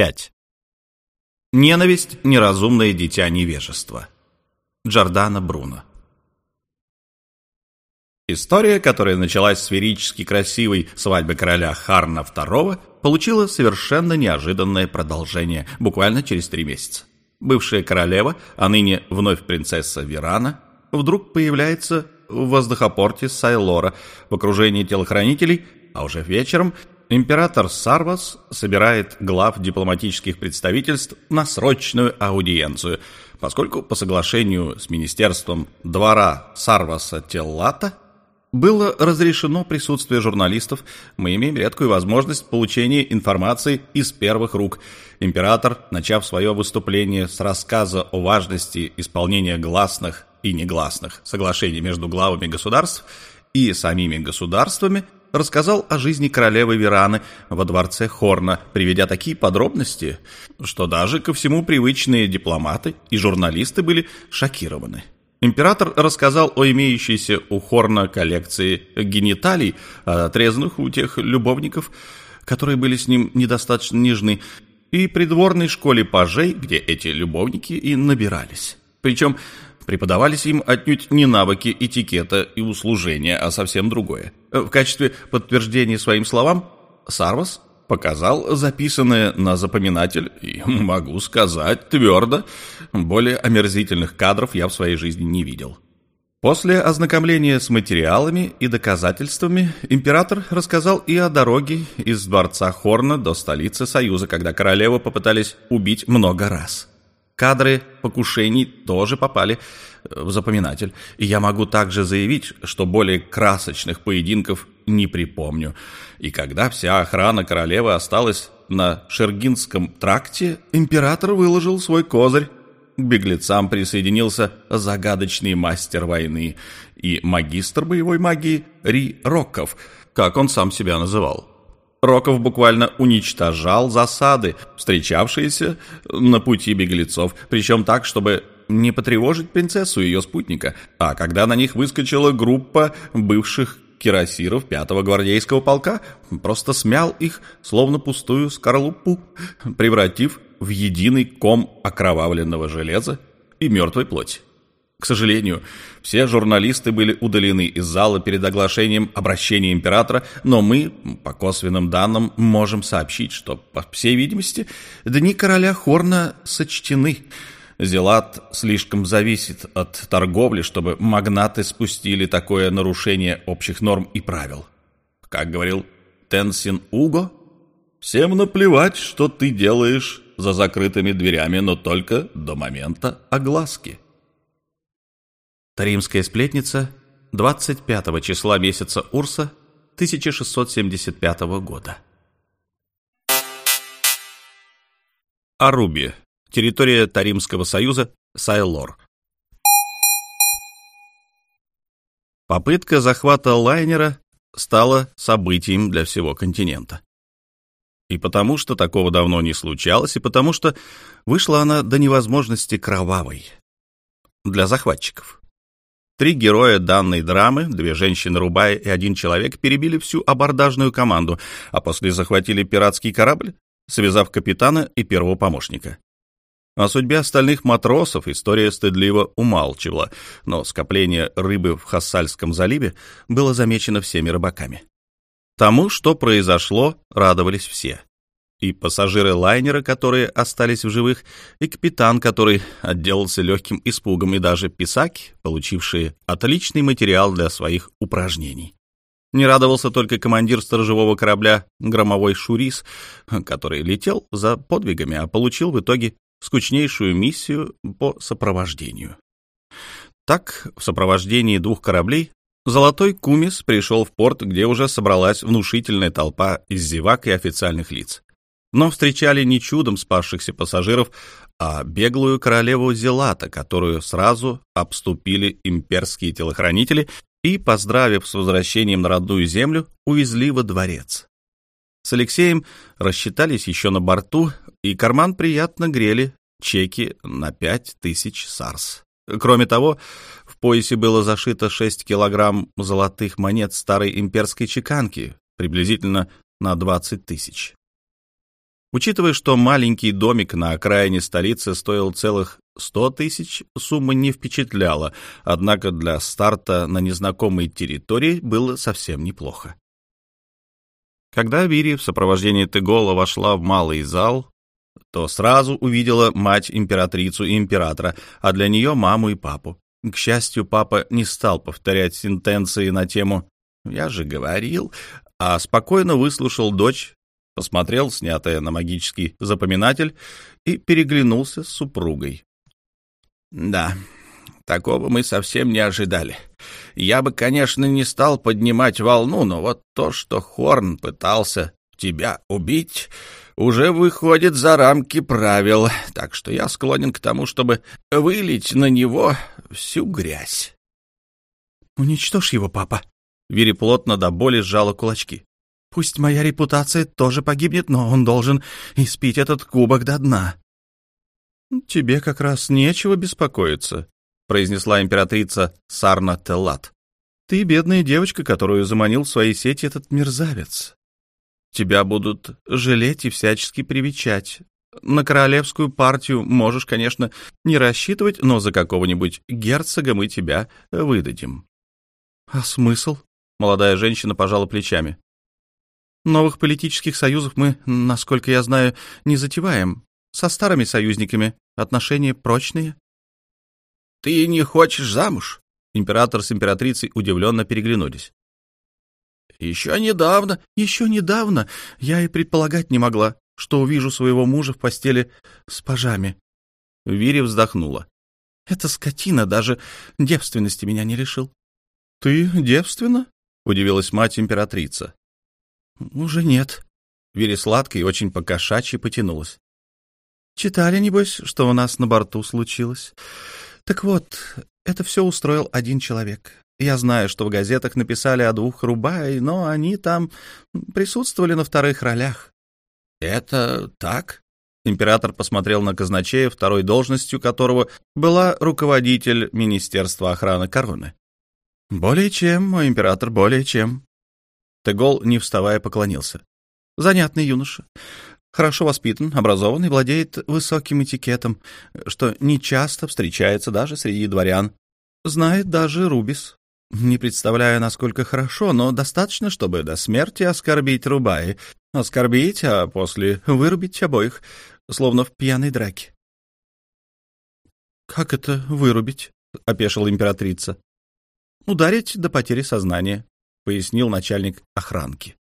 5. Ненависть – неразумное дитя невежества. Джордана Бруно. История, которая началась с феерически красивой свадьбы короля Харна II, получила совершенно неожиданное продолжение буквально через три месяца. Бывшая королева, а ныне вновь принцесса Верана, вдруг появляется в воздухопорте Сайлора в окружении телохранителей, а уже вечером император Сарвас собирает глав дипломатических представительств на срочную аудиенцию, поскольку по соглашению с Министерством двора Сарваса Теллата было разрешено присутствие журналистов, мы имеем редкую возможность получения информации из первых рук. Император, начав свое выступление с рассказа о важности исполнения гласных и негласных соглашений между главами государств и самими государствами, рассказал о жизни королевы Вераны во дворце Хорна, приведя такие подробности, что даже ко всему привычные дипломаты и журналисты были шокированы. Император рассказал о имеющейся у Хорна коллекции гениталий, отрезанных у тех любовников, которые были с ним недостаточно нежны, и придворной школе пажей, где эти любовники и набирались. Причем преподавались им отнюдь не навыки этикета и услужения, а совсем другое. В качестве подтверждения своим словам Сарвас показал записанное на запоминатель, и могу сказать твердо, более омерзительных кадров я в своей жизни не видел. После ознакомления с материалами и доказательствами император рассказал и о дороге из дворца Хорна до столицы Союза, когда королеву попытались убить много раз. Кадры покушений тоже попали в запоминатель, и я могу также заявить, что более красочных поединков не припомню. И когда вся охрана королевы осталась на Шергинском тракте, император выложил свой козырь. К беглецам присоединился загадочный мастер войны и магистр боевой магии Ри Рокков, как он сам себя называл. Роков буквально уничтожал засады, встречавшиеся на пути беглецов, причем так, чтобы не потревожить принцессу и ее спутника. А когда на них выскочила группа бывших кирасиров пятого гвардейского полка, просто смял их, словно пустую скорлупу, превратив в единый ком окровавленного железа и мертвой плоти. К сожалению, все журналисты были удалены из зала перед оглашением обращения императора, но мы, по косвенным данным, можем сообщить, что, по всей видимости, дни короля Хорна сочтены. Зелат слишком зависит от торговли, чтобы магнаты спустили такое нарушение общих норм и правил. Как говорил Тенсин Уго, «Всем наплевать, что ты делаешь за закрытыми дверями, но только до момента огласки». Таримская сплетница 25 числа месяца Урса 1675 года. Аруби. Территория Таримского союза Сайлор. Попытка захвата лайнера стала событием для всего континента. И потому что такого давно не случалось, и потому что вышла она до невозможности кровавой для захватчиков. Три героя данной драмы, две женщины-рубая и один человек, перебили всю абордажную команду, а после захватили пиратский корабль, связав капитана и первого помощника. О судьбе остальных матросов история стыдливо умалчивала, но скопление рыбы в Хассальском заливе было замечено всеми рыбаками. Тому, что произошло, радовались все и пассажиры лайнера, которые остались в живых, и капитан, который отделался легким испугом, и даже писаки, получившие отличный материал для своих упражнений. Не радовался только командир сторожевого корабля «Громовой Шурис», который летел за подвигами, а получил в итоге скучнейшую миссию по сопровождению. Так, в сопровождении двух кораблей Золотой Кумис пришел в порт, где уже собралась внушительная толпа из зевак и официальных лиц но встречали не чудом спасшихся пассажиров, а беглую королеву Зелата, которую сразу обступили имперские телохранители и, поздравив с возвращением на родную землю, увезли во дворец. С Алексеем рассчитались еще на борту, и карман приятно грели чеки на пять тысяч сарс. Кроме того, в поясе было зашито 6 килограмм золотых монет старой имперской чеканки, приблизительно на 20 тысяч. Учитывая, что маленький домик на окраине столицы стоил целых сто тысяч, сумма не впечатляла, однако для старта на незнакомой территории было совсем неплохо. Когда Вири в сопровождении Тегола вошла в малый зал, то сразу увидела мать императрицу и императора, а для нее маму и папу. К счастью, папа не стал повторять сентенции на тему «я же говорил», а спокойно выслушал дочь, посмотрел снятое на магический запоминатель и переглянулся с супругой. «Да, такого мы совсем не ожидали. Я бы, конечно, не стал поднимать волну, но вот то, что Хорн пытался тебя убить, уже выходит за рамки правил, так что я склонен к тому, чтобы вылить на него всю грязь». «Уничтожь его, папа», Вири плотно до боли сжала кулачки. Пусть моя репутация тоже погибнет, но он должен испить этот кубок до дна. «Тебе как раз нечего беспокоиться», — произнесла императрица Сарна Теллат. «Ты бедная девочка, которую заманил в свои сети этот мерзавец. Тебя будут жалеть и всячески привечать. На королевскую партию можешь, конечно, не рассчитывать, но за какого-нибудь герцога мы тебя выдадим». «А смысл?» — молодая женщина пожала плечами. Новых политических союзов мы, насколько я знаю, не затеваем. Со старыми союзниками отношения прочные. — Ты не хочешь замуж? Император с императрицей удивленно переглянулись. — Еще недавно, еще недавно я и предполагать не могла, что увижу своего мужа в постели с пажами. Вири вздохнула. — Эта скотина даже девственности меня не лишил. — Ты девственна? — удивилась мать императрица. «Уже нет». Вири сладко и очень покошачьи потянулась. «Читали, небось, что у нас на борту случилось? Так вот, это все устроил один человек. Я знаю, что в газетах написали о двух рубай, но они там присутствовали на вторых ролях». «Это так?» Император посмотрел на казначея, второй должностью которого была руководитель Министерства охраны короны. «Более чем, мой император, более чем. Тегол, не вставая, поклонился. «Занятный юноша. Хорошо воспитан, образован и владеет высоким этикетом, что нечасто встречается даже среди дворян. Знает даже Рубис. Не представляю, насколько хорошо, но достаточно, чтобы до смерти оскорбить Рубаи. Оскорбить, а после вырубить обоих, словно в пьяной драке». «Как это вырубить?» — опешила императрица. «Ударить до потери сознания. — пояснил начальник охранки.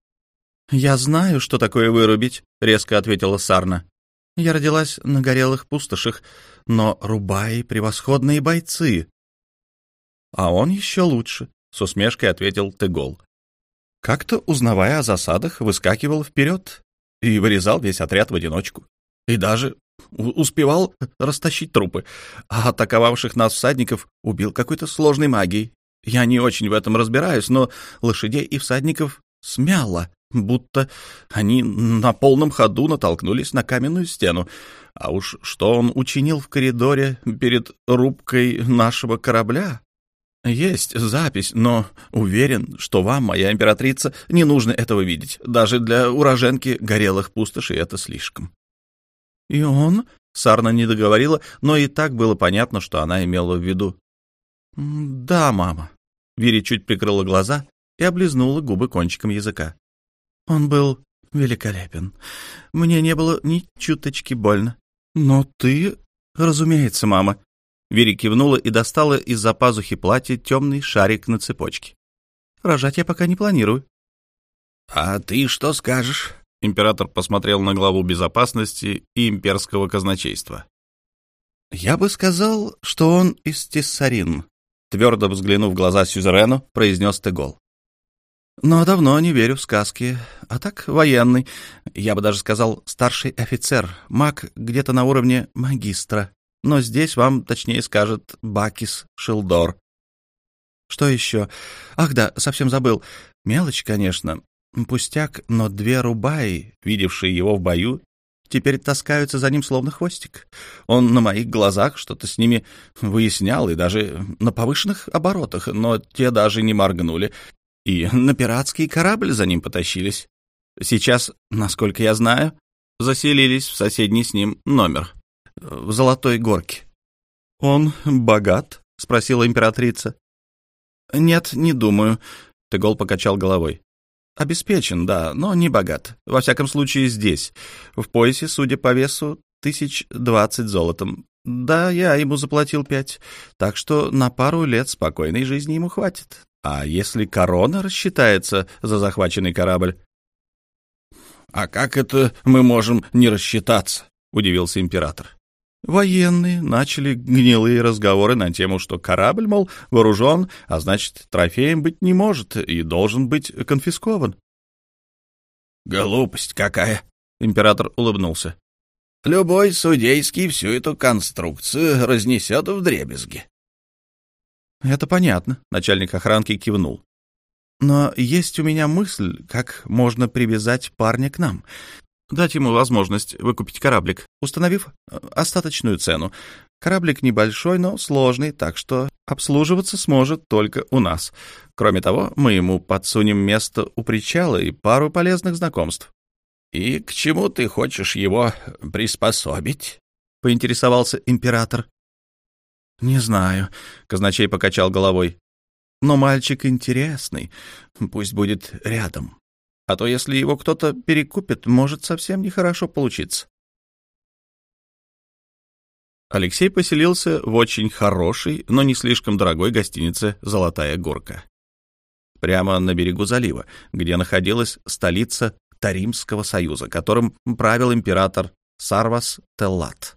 «Я знаю, что такое вырубить», — резко ответила Сарна. «Я родилась на горелых пустошах, но Рубаи — превосходные бойцы». «А он еще лучше», — с усмешкой ответил Тегол. Как-то, узнавая о засадах, выскакивал вперед и вырезал весь отряд в одиночку. И даже успевал растащить трупы, а атаковавших нас всадников убил какой-то сложной магией. Я не очень в этом разбираюсь, но лошадей и всадников смяло, будто они на полном ходу натолкнулись на каменную стену. А уж что он учинил в коридоре перед рубкой нашего корабля? Есть запись, но уверен, что вам, моя императрица, не нужно этого видеть. Даже для уроженки горелых пустошей это слишком. И он... Сарна не договорила, но и так было понятно, что она имела в виду. «Да, мама», Вири чуть прикрыла глаза и облизнула губы кончиком языка. Он был великолепен. Мне не было ни чуточки больно. Но ты... Разумеется, мама. Вири кивнула и достала из-за пазухи платья темный шарик на цепочке. Рожать я пока не планирую. — А ты что скажешь? Император посмотрел на главу безопасности и имперского казначейства. — Я бы сказал, что он из Тессарин, Твердо взглянув в глаза Сюзерену, произнес Тегол. «Но давно не верю в сказки. А так, военный. Я бы даже сказал, старший офицер. Маг где-то на уровне магистра. Но здесь вам точнее скажет Бакис Шилдор. Что еще? Ах да, совсем забыл. Мелочь, конечно. Пустяк, но две рубаи, видевшие его в бою, теперь таскаются за ним словно хвостик. Он на моих глазах что-то с ними выяснял, и даже на повышенных оборотах, но те даже не моргнули, и на пиратский корабль за ним потащились. Сейчас, насколько я знаю, заселились в соседний с ним номер, в Золотой Горке. «Он богат?» — спросила императрица. «Нет, не думаю», — Тегол покачал головой. «Обеспечен, да, но не богат. Во всяком случае, здесь. В поясе, судя по весу, тысяч двадцать золотом. Да, я ему заплатил пять, так что на пару лет спокойной жизни ему хватит. А если корона рассчитается за захваченный корабль?» «А как это мы можем не рассчитаться?» — удивился император. Военные начали гнилые разговоры на тему, что корабль, мол, вооружен, а значит, трофеем быть не может и должен быть конфискован. «Глупость какая!» — император улыбнулся. «Любой судейский всю эту конструкцию разнесет в дребезги». «Это понятно», — начальник охранки кивнул. «Но есть у меня мысль, как можно привязать парня к нам дать ему возможность выкупить кораблик, установив э, остаточную цену. Кораблик небольшой, но сложный, так что обслуживаться сможет только у нас. Кроме того, мы ему подсунем место у причала и пару полезных знакомств. — И к чему ты хочешь его приспособить? — поинтересовался император. — Не знаю, — казначей покачал головой. — Но мальчик интересный, пусть будет рядом. А то, если его кто-то перекупит, может совсем нехорошо получиться. Алексей поселился в очень хорошей, но не слишком дорогой гостинице «Золотая горка». Прямо на берегу залива, где находилась столица Таримского союза, которым правил император Сарвас Теллат.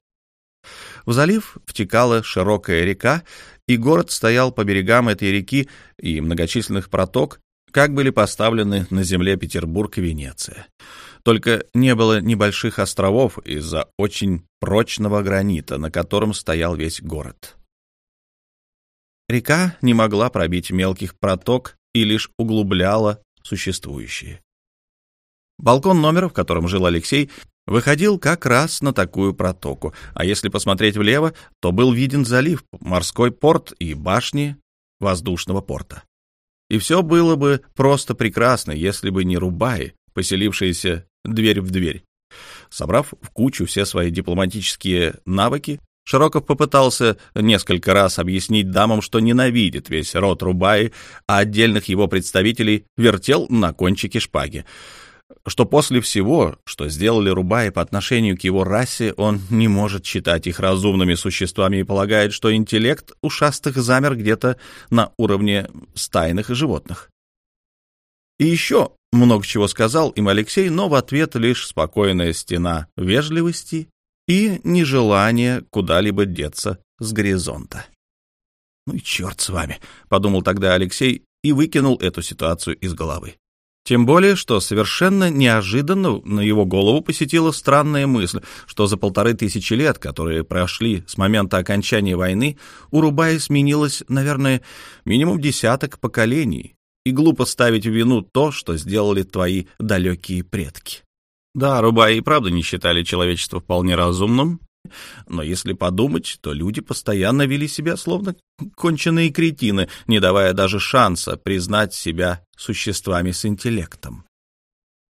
В залив втекала широкая река, и город стоял по берегам этой реки и многочисленных проток, как были поставлены на земле Петербург и Венеция. Только не было небольших островов из-за очень прочного гранита, на котором стоял весь город. Река не могла пробить мелких проток и лишь углубляла существующие. Балкон номера, в котором жил Алексей, выходил как раз на такую протоку, а если посмотреть влево, то был виден залив, морской порт и башни воздушного порта. И все было бы просто прекрасно, если бы не Рубаи, поселившиеся дверь в дверь. Собрав в кучу все свои дипломатические навыки, Широков попытался несколько раз объяснить дамам, что ненавидит весь род Рубаи, а отдельных его представителей вертел на кончике шпаги что после всего, что сделали Рубаи по отношению к его расе, он не может считать их разумными существами и полагает, что интеллект ушастых замер где-то на уровне стайных животных. И еще много чего сказал им Алексей, но в ответ лишь спокойная стена вежливости и нежелание куда-либо деться с горизонта. «Ну и черт с вами», — подумал тогда Алексей и выкинул эту ситуацию из головы. Тем более, что совершенно неожиданно на его голову посетила странная мысль, что за полторы тысячи лет, которые прошли с момента окончания войны, у Рубая сменилось, наверное, минимум десяток поколений, и глупо ставить в вину то, что сделали твои далекие предки. Да, Рубаи и правда не считали человечество вполне разумным, но если подумать, то люди постоянно вели себя словно конченые кретины, не давая даже шанса признать себя существами с интеллектом.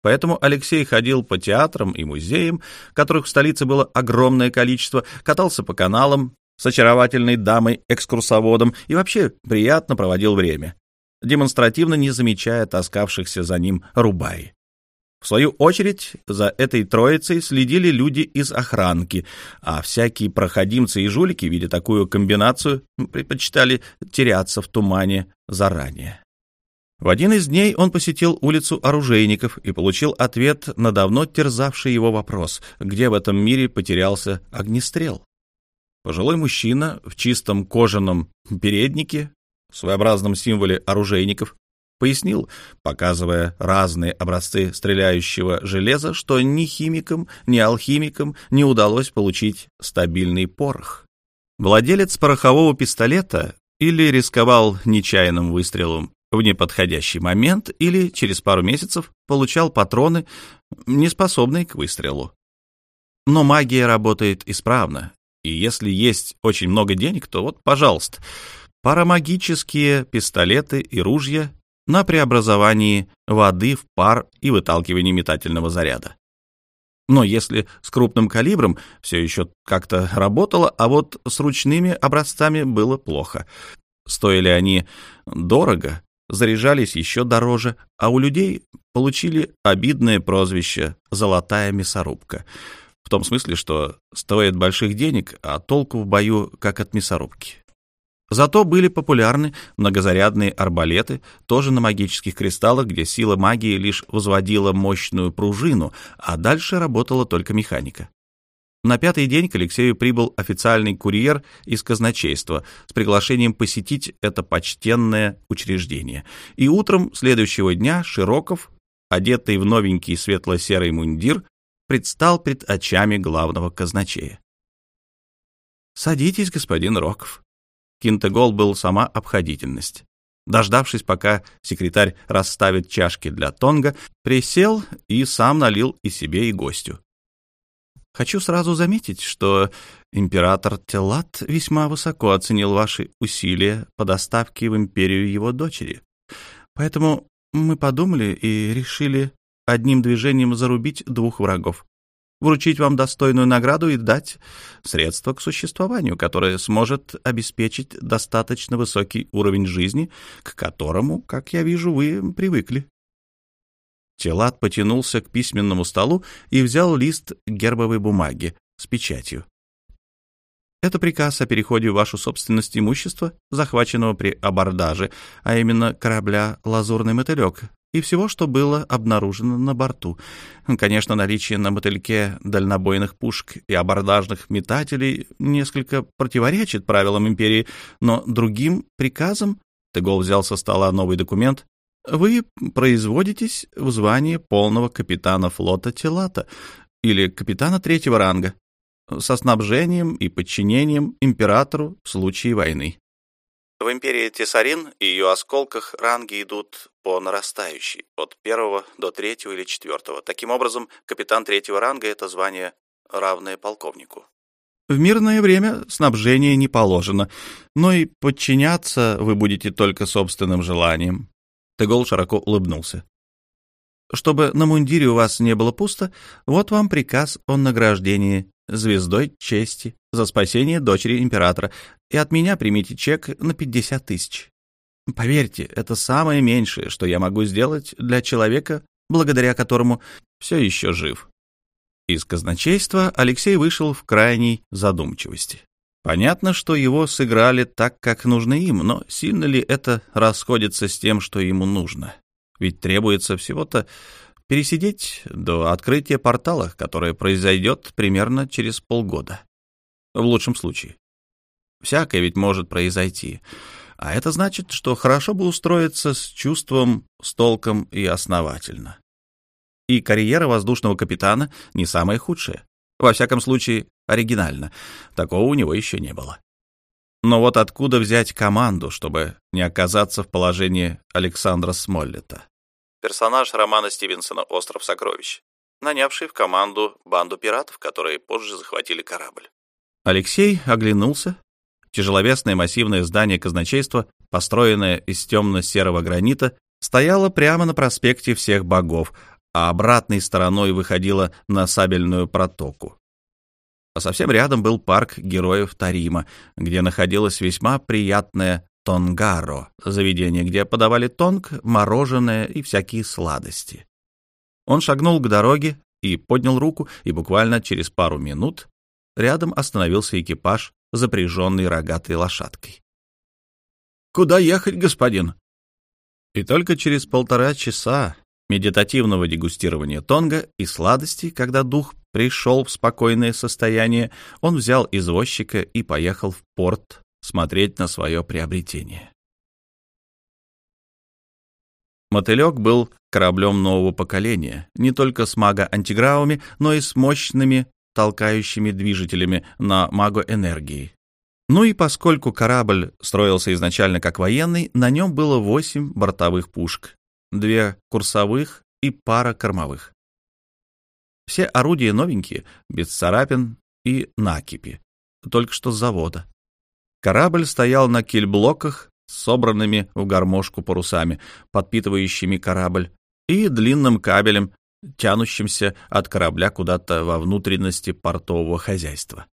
Поэтому Алексей ходил по театрам и музеям, которых в столице было огромное количество, катался по каналам с очаровательной дамой-экскурсоводом и вообще приятно проводил время, демонстративно не замечая таскавшихся за ним рубаи. В свою очередь, за этой троицей следили люди из охранки, а всякие проходимцы и жулики, видя такую комбинацию, предпочитали теряться в тумане заранее. В один из дней он посетил улицу оружейников и получил ответ на давно терзавший его вопрос, где в этом мире потерялся огнестрел. Пожилой мужчина в чистом кожаном переднике, своеобразном символе оружейников, Пояснил, показывая разные образцы стреляющего железа, что ни химикам, ни алхимикам не удалось получить стабильный порох. Владелец порохового пистолета или рисковал нечаянным выстрелом в неподходящий момент, или через пару месяцев получал патроны, не способные к выстрелу. Но магия работает исправно, и если есть очень много денег, то вот, пожалуйста, парамагические пистолеты и ружья на преобразовании воды в пар и выталкивании метательного заряда. Но если с крупным калибром все еще как-то работало, а вот с ручными образцами было плохо. Стоили они дорого, заряжались еще дороже, а у людей получили обидное прозвище «золотая мясорубка». В том смысле, что стоит больших денег, а толку в бою, как от мясорубки. Зато были популярны многозарядные арбалеты, тоже на магических кристаллах, где сила магии лишь возводила мощную пружину, а дальше работала только механика. На пятый день к Алексею прибыл официальный курьер из казначейства с приглашением посетить это почтенное учреждение. И утром следующего дня Широков, одетый в новенький светло-серый мундир, предстал пред очами главного казначея. «Садитесь, господин Роков». Кинтегол был сама обходительность. Дождавшись, пока секретарь расставит чашки для тонга, присел и сам налил и себе, и гостю. Хочу сразу заметить, что император Телат весьма высоко оценил ваши усилия по доставке в империю его дочери. Поэтому мы подумали и решили одним движением зарубить двух врагов. Вручить вам достойную награду и дать средства к существованию, которое сможет обеспечить достаточно высокий уровень жизни, к которому, как я вижу, вы привыкли. Телат потянулся к письменному столу и взял лист гербовой бумаги с печатью. Это приказ о переходе в вашу собственность имущества, захваченного при абордаже, а именно корабля «Лазурный мотылек», и всего, что было обнаружено на борту. Конечно, наличие на мотыльке дальнобойных пушек и абордажных метателей несколько противоречит правилам империи, но другим приказом Тегол взял со стола новый документ, вы производитесь в звании полного капитана флота Телата или капитана третьего ранга со снабжением и подчинением императору в случае войны. В империи Тесарин и ее осколках ранги идут по нарастающей, от первого до третьего или четвертого. Таким образом, капитан третьего ранга — это звание, равное полковнику. В мирное время снабжение не положено, но и подчиняться вы будете только собственным желанием. Тегол широко улыбнулся. «Чтобы на мундире у вас не было пусто, вот вам приказ о награждении звездой чести за спасение дочери императора, и от меня примите чек на пятьдесят тысяч. Поверьте, это самое меньшее, что я могу сделать для человека, благодаря которому все еще жив». Из казначейства Алексей вышел в крайней задумчивости. Понятно, что его сыграли так, как нужно им, но сильно ли это расходится с тем, что ему нужно? Ведь требуется всего-то пересидеть до открытия портала, которое произойдет примерно через полгода. В лучшем случае. Всякое ведь может произойти. А это значит, что хорошо бы устроиться с чувством, с толком и основательно. И карьера воздушного капитана не самая худшая. Во всяком случае, оригинально. Такого у него еще не было. Но вот откуда взять команду, чтобы не оказаться в положении Александра Смоллета? Персонаж романа Стивенсона «Остров сокровищ», нанявший в команду банду пиратов, которые позже захватили корабль. Алексей оглянулся. Тяжеловесное массивное здание казначейства, построенное из темно-серого гранита, стояло прямо на проспекте всех богов, а обратной стороной выходила на сабельную протоку. А совсем рядом был парк героев Тарима, где находилось весьма приятное Тонгаро, заведение, где подавали тонг, мороженое и всякие сладости. Он шагнул к дороге и поднял руку, и буквально через пару минут рядом остановился экипаж, запряженный рогатой лошадкой. «Куда ехать, господин?» И только через полтора часа медитативного дегустирования тонга и сладостей, когда дух пришел в спокойное состояние, он взял извозчика и поехал в порт смотреть на свое приобретение. Мотылек был кораблем нового поколения, не только с маго-антигравами, но и с мощными толкающими движителями на маго-энергии. Ну и поскольку корабль строился изначально как военный, на нем было восемь бортовых пушек, две курсовых и пара кормовых. Все орудия новенькие, без царапин и накипи, только что с завода. Корабль стоял на кильблоках собранными в гармошку парусами, подпитывающими корабль, и длинным кабелем, тянущимся от корабля куда-то во внутренности портового хозяйства.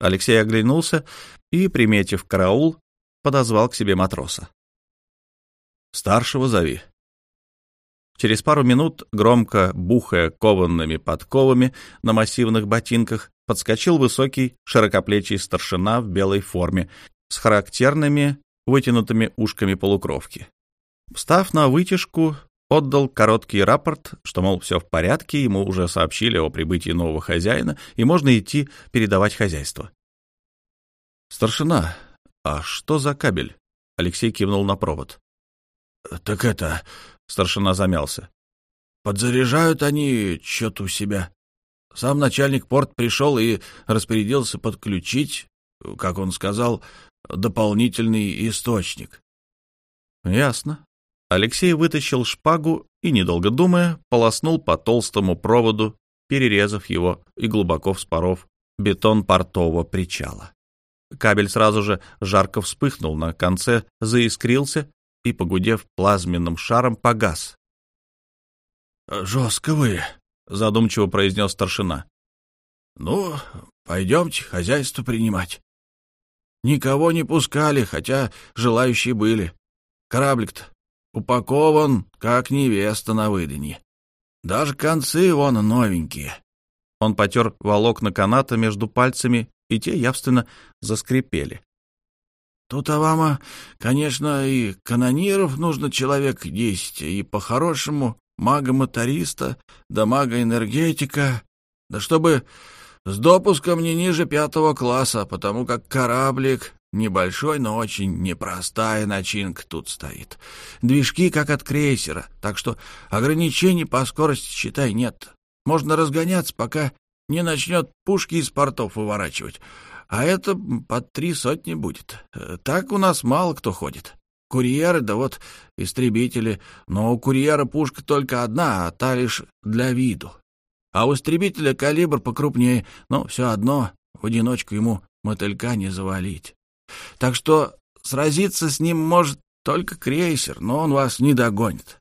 Алексей оглянулся и, приметив караул, подозвал к себе матроса. «Старшего зови». Через пару минут, громко бухая кованными подковами на массивных ботинках, подскочил высокий, широкоплечий старшина в белой форме с характерными вытянутыми ушками полукровки. Встав на вытяжку, отдал короткий рапорт, что, мол, все в порядке, ему уже сообщили о прибытии нового хозяина, и можно идти передавать хозяйство. «Старшина, а что за кабель?» — Алексей кивнул на провод. «Так это...» — старшина замялся. «Подзаряжают они что-то у себя. Сам начальник порт пришел и распорядился подключить, как он сказал, дополнительный источник». «Ясно», Алексей вытащил шпагу и, недолго думая, полоснул по толстому проводу, перерезав его и глубоко вспоров бетон портового причала. Кабель сразу же жарко вспыхнул, на конце заискрился и, погудев плазменным шаром, погас. «Жестко вы», — задумчиво произнес старшина. «Ну, пойдемте хозяйство принимать. Никого не пускали, хотя желающие были. Кораблик-то упакован, как невеста на выданье. Даже концы вон новенькие. Он потер волокна каната между пальцами, и те явственно заскрипели. Тут, Авама, конечно, и канониров нужно человек десять, и по-хорошему мага-моториста, да мага-энергетика, да чтобы с допуском не ниже пятого класса, потому как кораблик Небольшой, но очень непростая начинка тут стоит. Движки как от крейсера, так что ограничений по скорости, считай, нет. Можно разгоняться, пока не начнет пушки из портов выворачивать. А это под три сотни будет. Так у нас мало кто ходит. Курьеры, да вот истребители. Но у курьера пушка только одна, а та лишь для виду. А у истребителя калибр покрупнее, но все одно в одиночку ему мотылька не завалить. Так что сразиться с ним может только крейсер, но он вас не догонит.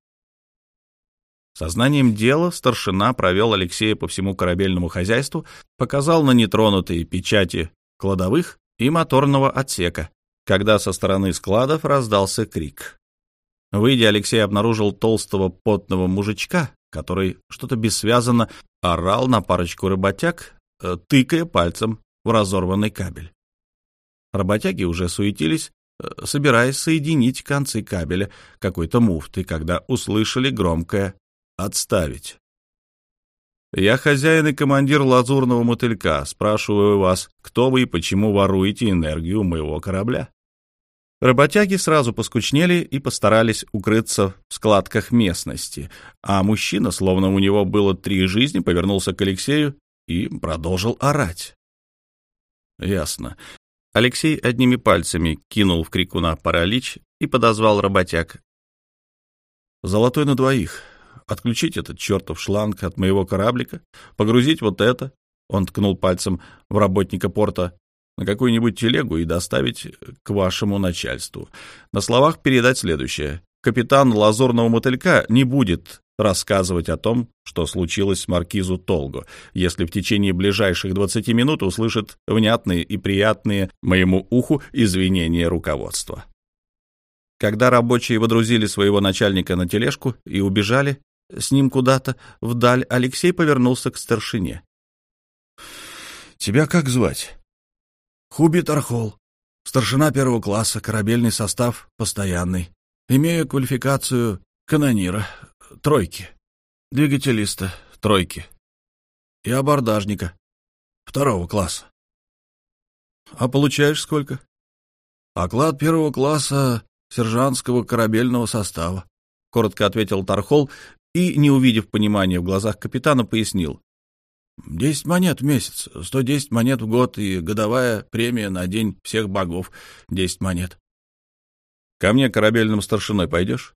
Сознанием дела старшина провел Алексея по всему корабельному хозяйству, показал на нетронутые печати кладовых и моторного отсека, когда со стороны складов раздался крик. Выйдя, Алексей обнаружил толстого потного мужичка, который что-то бессвязно орал на парочку работяг, э, тыкая пальцем в разорванный кабель. Работяги уже суетились, э, собираясь соединить концы кабеля какой-то муфты, когда услышали громкое «отставить». «Я хозяин и командир лазурного мотылька. Спрашиваю вас, кто вы и почему воруете энергию моего корабля?» Работяги сразу поскучнели и постарались укрыться в складках местности, а мужчина, словно у него было три жизни, повернулся к Алексею и продолжил орать. «Ясно. Алексей одними пальцами кинул в крикуна паралич и подозвал работяг. «Золотой на двоих. Отключить этот чертов шланг от моего кораблика, погрузить вот это». Он ткнул пальцем в работника порта на какую-нибудь телегу и доставить к вашему начальству. На словах передать следующее. Капитан лазурного мотылька не будет рассказывать о том, что случилось с маркизу Толго, если в течение ближайших 20 минут услышит внятные и приятные моему уху извинения руководства. Когда рабочие водрузили своего начальника на тележку и убежали с ним куда-то вдаль, Алексей повернулся к старшине. «Тебя как звать?» «Хуби Тархол. Старшина первого класса, корабельный состав постоянный. Имею квалификацию канонира, тройки, двигателиста, тройки и абордажника второго класса. А получаешь сколько? Оклад первого класса сержантского корабельного состава, коротко ответил Тархол и, не увидев понимания в глазах капитана, пояснил. «Десять монет в месяц, сто десять монет в год и годовая премия на День всех богов — десять монет». «Ко мне корабельным старшиной пойдешь?»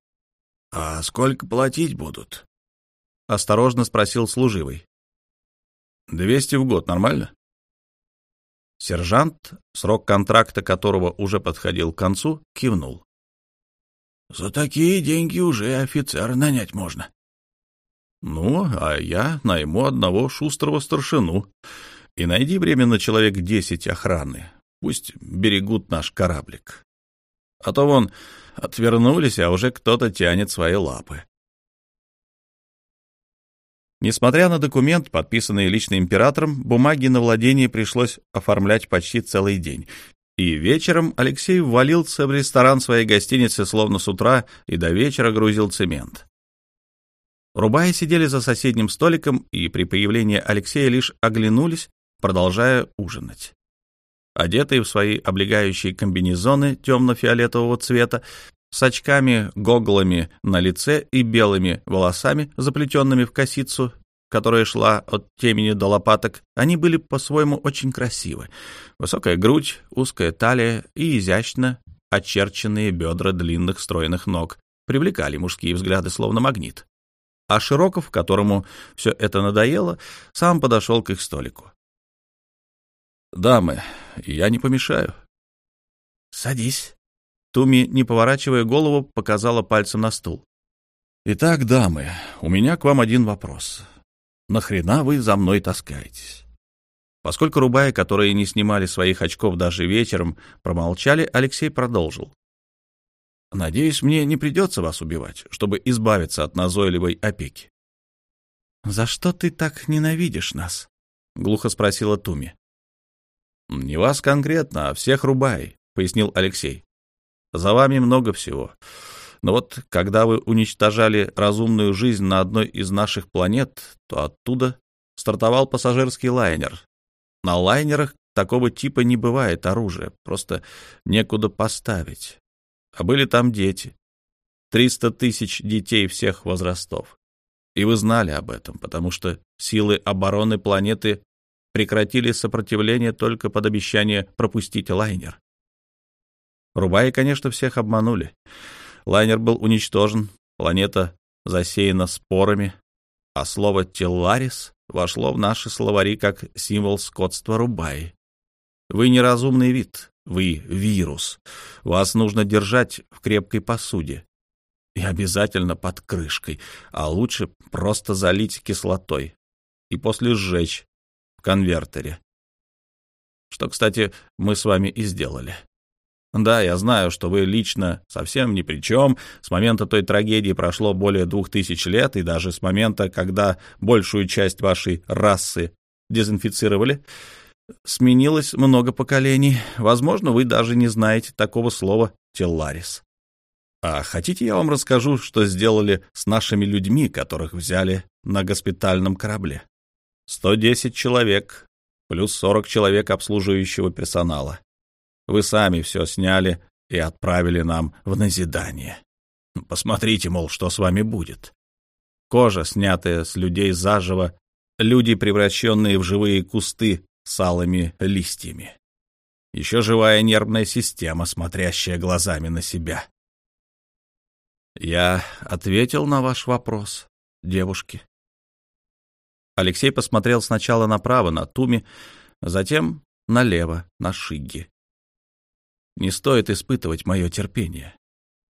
«А сколько платить будут?» — осторожно спросил служивый. «Двести в год, нормально?» Сержант, срок контракта которого уже подходил к концу, кивнул. «За такие деньги уже офицера нанять можно». Ну, а я найму одного шустрого старшину. И найди временно человек десять охраны. Пусть берегут наш кораблик. А то вон отвернулись, а уже кто-то тянет свои лапы. Несмотря на документ, подписанный лично императором, бумаги на владение пришлось оформлять почти целый день. И вечером Алексей ввалился в ресторан своей гостиницы словно с утра и до вечера грузил цемент. Рубаи сидели за соседним столиком и при появлении Алексея лишь оглянулись, продолжая ужинать. Одетые в свои облегающие комбинезоны темно-фиолетового цвета, с очками-гоглами на лице и белыми волосами, заплетенными в косицу, которая шла от темени до лопаток, они были по-своему очень красивы. Высокая грудь, узкая талия и изящно очерченные бедра длинных стройных ног привлекали мужские взгляды словно магнит. А Широков, которому все это надоело, сам подошел к их столику. «Дамы, я не помешаю». «Садись». Туми, не поворачивая голову, показала пальцем на стул. «Итак, дамы, у меня к вам один вопрос. Нахрена вы за мной таскаетесь?» Поскольку рубаи, которые не снимали своих очков даже вечером, промолчали, Алексей продолжил. «Надеюсь, мне не придется вас убивать, чтобы избавиться от назойливой опеки». «За что ты так ненавидишь нас?» — глухо спросила Туми. «Не вас конкретно, а всех рубай», — пояснил Алексей. За вами много всего. Но вот когда вы уничтожали разумную жизнь на одной из наших планет, то оттуда стартовал пассажирский лайнер. На лайнерах такого типа не бывает оружия, просто некуда поставить. А были там дети. Триста тысяч детей всех возрастов. И вы знали об этом, потому что силы обороны планеты прекратили сопротивление только под обещание пропустить лайнер. Рубаи, конечно, всех обманули. Лайнер был уничтожен, планета засеяна спорами, а слово «телларис» вошло в наши словари как символ скотства Рубаи. Вы неразумный вид, вы вирус. Вас нужно держать в крепкой посуде. И обязательно под крышкой, а лучше просто залить кислотой и после сжечь конвертере. Что, кстати, мы с вами и сделали. Да, я знаю, что вы лично совсем ни при чем. С момента той трагедии прошло более двух тысяч лет, и даже с момента, когда большую часть вашей расы дезинфицировали, сменилось много поколений. Возможно, вы даже не знаете такого слова «телларис». А хотите, я вам расскажу, что сделали с нашими людьми, которых взяли на госпитальном корабле? 110 человек, плюс 40 человек обслуживающего персонала. Вы сами все сняли и отправили нам в назидание. Посмотрите, мол, что с вами будет. Кожа, снятая с людей заживо, люди, превращенные в живые кусты с алыми листьями. Еще живая нервная система, смотрящая глазами на себя. Я ответил на ваш вопрос, девушки. Алексей посмотрел сначала направо, на Туми, затем налево, на Шиги. Не стоит испытывать мое терпение.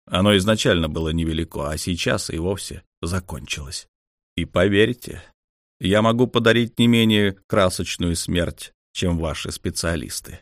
Оно изначально было невелико, а сейчас и вовсе закончилось. И поверьте, я могу подарить не менее красочную смерть, чем ваши специалисты.